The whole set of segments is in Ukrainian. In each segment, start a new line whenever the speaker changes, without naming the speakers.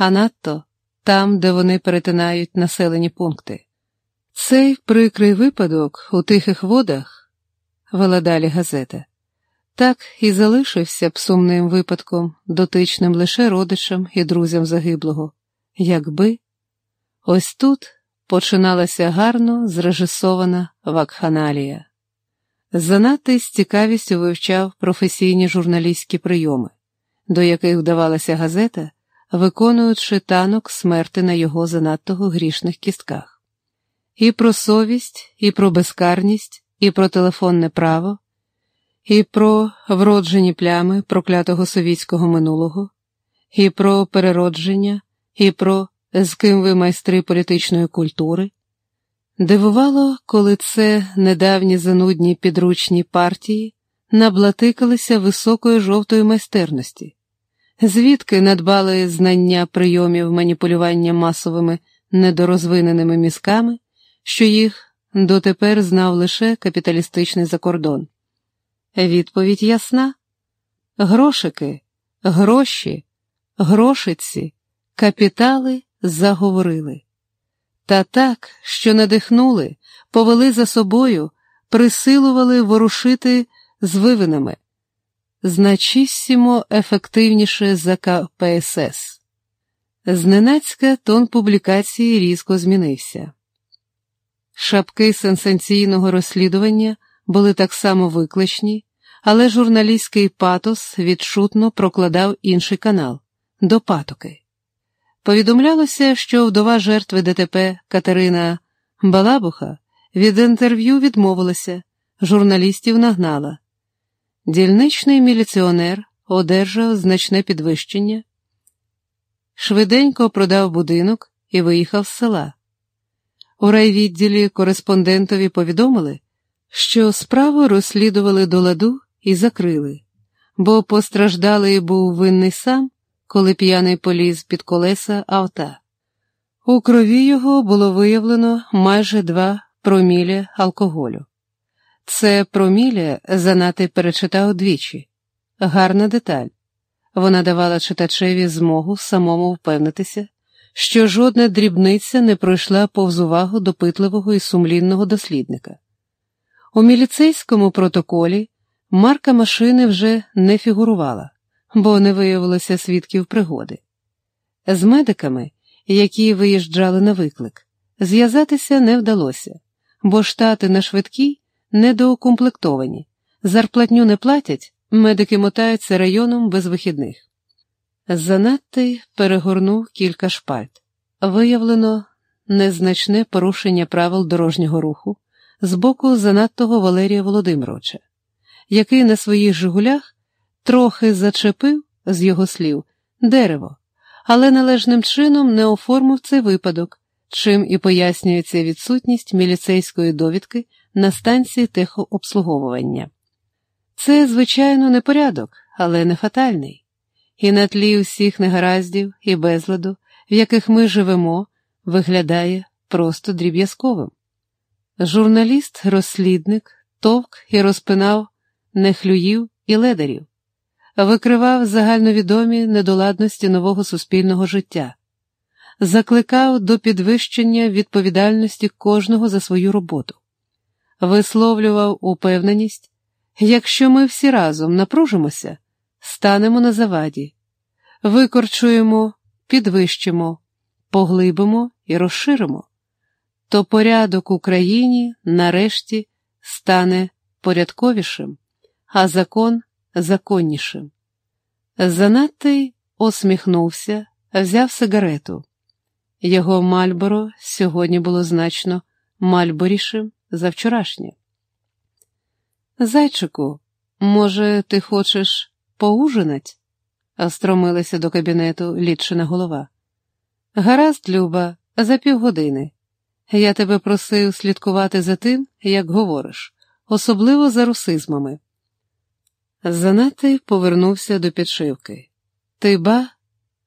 а надто там, де вони перетинають населені пункти. Цей прикрий випадок у тихих водах, вела далі газета, так і залишився б сумним випадком, дотичним лише родичам і друзям загиблого, якби ось тут починалася гарно зрежисована вакханалія. Занадто з цікавістю вивчав професійні журналістські прийоми, до яких вдавалася газета, виконуючи танок смерти на його занадто грішних кістках. І про совість, і про безкарність, і про телефонне право, і про вроджені плями проклятого совітського минулого, і про переродження, і про з ким ви майстри політичної культури. Дивувало, коли це недавні занудні підручні партії наблатикалися високої жовтої майстерності, звідки надбали знання прийомів маніпулювання масовими недорозвиненими мізками, що їх дотепер знав лише капіталістичний закордон. Відповідь ясна: грошики, гроші, грошиці, капітали заговорили. Та так, що надихнули, повели за собою, присилували ворушити звивинами, значіссімо ефективніше за КПСС. Зненацька тон публікації різко змінився. Шапки сенсаційного розслідування були так само викличні, але журналістський патос відчутно прокладав інший канал до патоки. Повідомлялося, що вдова жертви ДТП Катерина Балабуха від інтерв'ю відмовилася, журналістів нагнала. Дільничний міліціонер одержав значне підвищення, швиденько продав будинок і виїхав з села. У райвідділі кореспондентові повідомили, що справу розслідували до ладу і закрили, бо постраждалий був винний сам коли п'яний поліз під колеса авта. У крові його було виявлено майже два промілі алкоголю. Це промілля занати перечитав двічі. Гарна деталь. Вона давала читачеві змогу самому впевнитися, що жодна дрібниця не пройшла повз увагу допитливого і сумлінного дослідника. У міліцейському протоколі марка машини вже не фігурувала бо не виявилося свідків пригоди. З медиками, які виїжджали на виклик, зв'язатися не вдалося, бо штати на швидкій недоукомплектовані, зарплатню не платять, медики мотаються районом без вихідних. Занадтий перегорнув кілька шпальт. Виявлено незначне порушення правил дорожнього руху з боку занадтого Валерія Володимировича, який на своїх Жигулях трохи зачепив, з його слів, дерево, але належним чином не оформив цей випадок, чим і пояснюється відсутність міліцейської довідки на станції техообслуговування. Це, звичайно, не порядок, але не фатальний, і на тлі усіх негараздів і безладу, в яких ми живемо, виглядає просто дріб'язковим. Журналіст, розслідник, товк і розпинав нехлюїв і ледарів викривав загальновідомі недоладності нового суспільного життя, закликав до підвищення відповідальності кожного за свою роботу, висловлював упевненість, якщо ми всі разом напружимося, станемо на заваді, викорчуємо, підвищимо, поглибимо і розширимо, то порядок Україні нарешті стане порядковішим, а закон законнішим. Занадтий осміхнувся, взяв сигарету. Його Мальборо сьогодні було значно мальборішим за вчорашнє. Зайчику, може, ти хочеш поужинать? стромилася до кабінету літчина голова. Гаразд, Люба, за півгодини. Я тебе просив слідкувати за тим, як говориш, особливо за русизмами. Занатий повернувся до підшивки. Тиба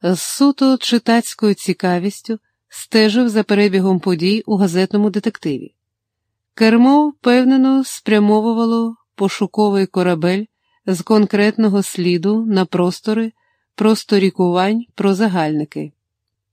з суто читацькою цікавістю стежив за перебігом подій у газетному детективі. Кермо впевнено спрямовувало пошуковий корабель з конкретного сліду на простори просторікувань про загальники.